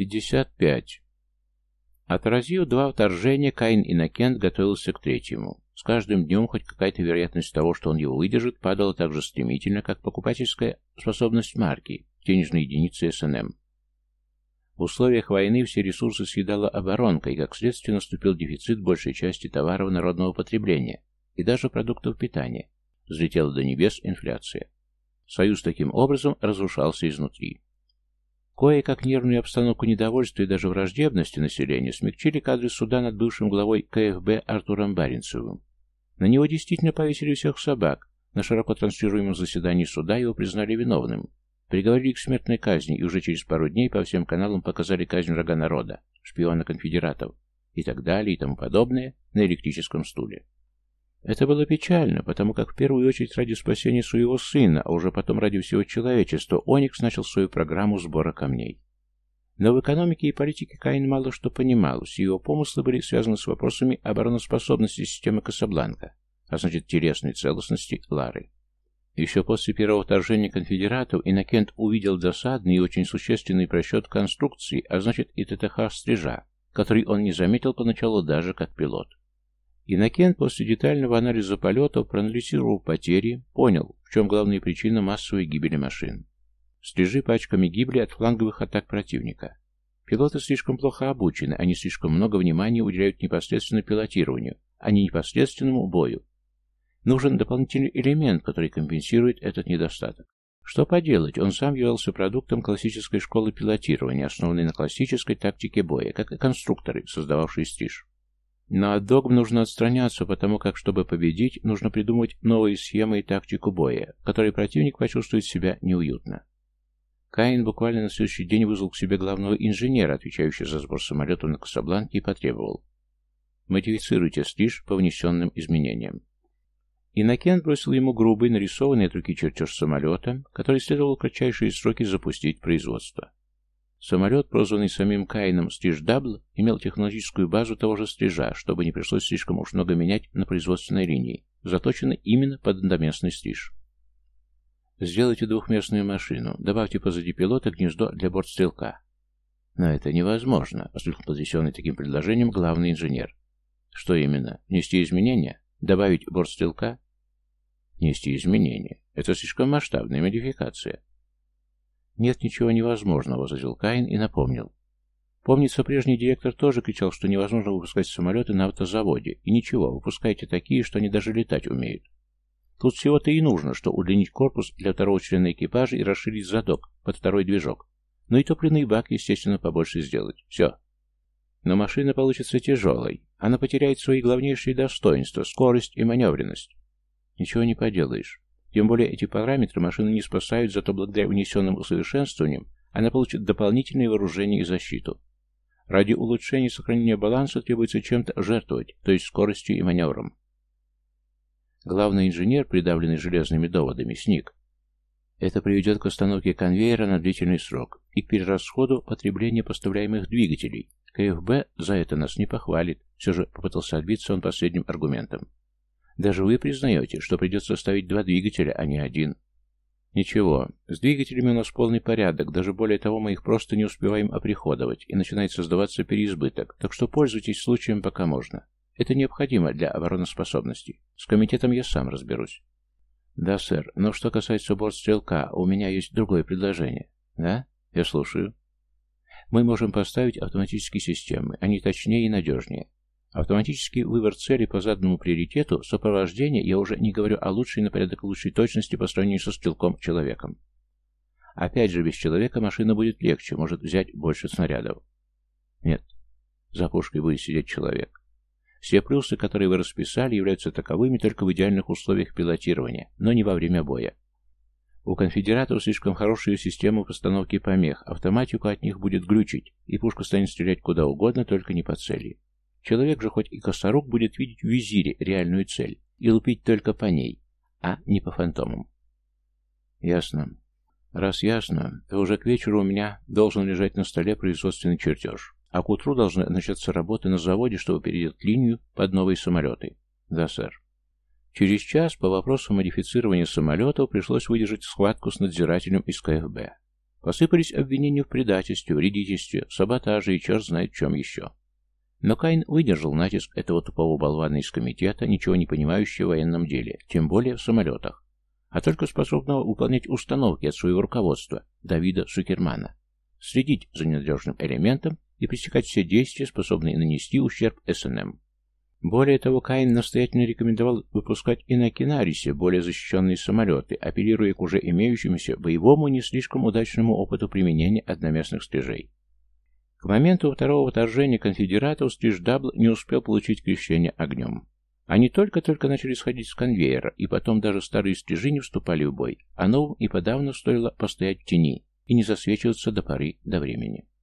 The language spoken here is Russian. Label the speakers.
Speaker 1: пятьдесят пять. Отразив два вторжения, Каин Иннокент готовился к третьему. С каждым днем хоть какая-то вероятность того, что он его выдержит, падала так же стремительно, как покупательская способность марки, денежной единицы СНМ. В условиях войны все ресурсы съедала оборонка, и как следствие наступил дефицит большей части товаров народного потребления и даже продуктов питания. Взлетела до небес инфляция. Союз таким образом разрушался изнутри. Кое-как нервную обстановку недовольства и даже враждебности населения смягчили кадры суда над бывшим главой КФБ Артуром Баренцевым. На него действительно повесили всех собак. На широко транслируемом заседании суда его признали виновным. Приговорили к смертной казни и уже через пару дней по всем каналам показали казнь врага народа, шпиона конфедератов и так далее и тому подобное на электрическом стуле. Это было печально, потому как в первую очередь ради спасения своего сына, а уже потом ради всего человечества, Оникс начал свою программу сбора камней. Но в экономике и политике Каин мало что понимал, все его помыслы были связаны с вопросами обороноспособности системы Касабланка, а значит телесной целостности Лары. Еще после первого вторжения конфедератов Иннокент увидел досадный и очень существенный просчет конструкции, а значит и ТТХ-стрижа, который он не заметил поначалу даже как пилот. Иннокент после детального анализа полетов проанализировал потери, понял, в чем главная причина массовой гибели машин. Стрижи пачками гибли от фланговых атак противника. Пилоты слишком плохо обучены, они слишком много внимания уделяют непосредственно пилотированию, а не непосредственному бою. Нужен дополнительный элемент, который компенсирует этот недостаток. Что поделать, он сам являлся продуктом классической школы пилотирования, основанной на классической тактике боя, как и конструкторы, создававшие стриж. Но от догм нужно отстраняться, потому как, чтобы победить, нужно придумать новые схемы и тактику боя, в которой противник почувствует себя неуютно. Каин буквально на следующий день вызвал к себе главного инженера, отвечающего за сбор самолета на Касабланке, и потребовал. Модифицируйте стриж по внесенным изменениям. Иннокент бросил ему грубый, нарисованный от руки чертеж самолета, который следовало в кратчайшие сроки запустить производство. Самолет, прозванный самим Каином Стиждабл, имел технологическую базу того же стрижа, чтобы не пришлось слишком уж много менять на производственной линии, заточенный именно под одноместный стриж. Сделайте двухместную машину, добавьте позади пилота гнездо для бортстрелка. Но это невозможно, воскликнул потрясенный таким предложением главный инженер. Что именно? Внести изменения? Добавить бортстрелка? Внести изменения. Это слишком масштабная модификация. «Нет ничего невозможного», — возразил Каин и напомнил. Помнится, прежний директор тоже кричал, что невозможно выпускать самолеты на автозаводе. И ничего, выпускайте такие, что они даже летать умеют. Тут всего-то и нужно, что удлинить корпус для второго члена экипажа и расширить задок под второй движок. Ну и топливный бак, естественно, побольше сделать. Все. Но машина получится тяжелой. Она потеряет свои главнейшие достоинства, скорость и маневренность. Ничего не поделаешь. Тем более эти параметры машины не спасают, зато благодаря внесенным усовершенствованиям она получит дополнительное вооружение и защиту. Ради улучшения и сохранения баланса требуется чем-то жертвовать, то есть скоростью и маневром. Главный инженер, придавленный железными доводами, сник. Это приведет к остановке конвейера на длительный срок и к перерасходу потребления поставляемых двигателей. КФБ за это нас не похвалит, все же попытался отбиться он последним аргументом. Даже вы признаете, что придется ставить два двигателя, а не один. Ничего, с двигателями у нас полный порядок, даже более того, мы их просто не успеваем оприходовать, и начинает создаваться переизбыток, так что пользуйтесь случаем пока можно. Это необходимо для обороноспособности. С комитетом я сам разберусь. Да, сэр, но что касается бортстрелка, у меня есть другое предложение. Да? Я слушаю. Мы можем поставить автоматические системы, они точнее и надежнее. Автоматический выбор цели по заданному приоритету, сопровождение, я уже не говорю о лучшей на порядок лучшей точности по сравнению со стрелком человеком. Опять же, без человека машина будет легче, может взять больше снарядов. Нет, за пушкой будет сидеть человек. Все плюсы, которые вы расписали, являются таковыми только в идеальных условиях пилотирования, но не во время боя. У конфедератов слишком хорошая система постановки помех, автоматику от них будет глючить, и пушка станет стрелять куда угодно, только не по цели. Человек же хоть и косорук будет видеть в визире реальную цель и лупить только по ней, а не по фантомам. Ясно. Раз ясно, то уже к вечеру у меня должен лежать на столе производственный чертеж, а к утру должны начаться работы на заводе, чтобы переделать линию под новые самолеты. Да, сэр. Через час по вопросу модифицирования самолетов пришлось выдержать схватку с надзирателем из КФБ. Посыпались обвинения в предательстве, вредительстве, саботаже и черт знает чем еще. Но Кайн выдержал натиск этого тупого болвана из комитета, ничего не понимающего в военном деле, тем более в самолетах, а только способного выполнять установки от своего руководства, Давида Сукермана, следить за ненадежным элементом и пресекать все действия, способные нанести ущерб СНМ. Более того, Каин настоятельно рекомендовал выпускать и на Кинарисе более защищенные самолеты, апеллируя к уже имеющемуся боевому не слишком удачному опыту применения одноместных стрижей. К моменту второго вторжения конфедератов стриждабл не успел получить крещение огнем. Они только-только начали сходить с конвейера, и потом даже старые стрижи не вступали в бой, а новым и подавно стоило постоять в тени и не засвечиваться до поры до времени.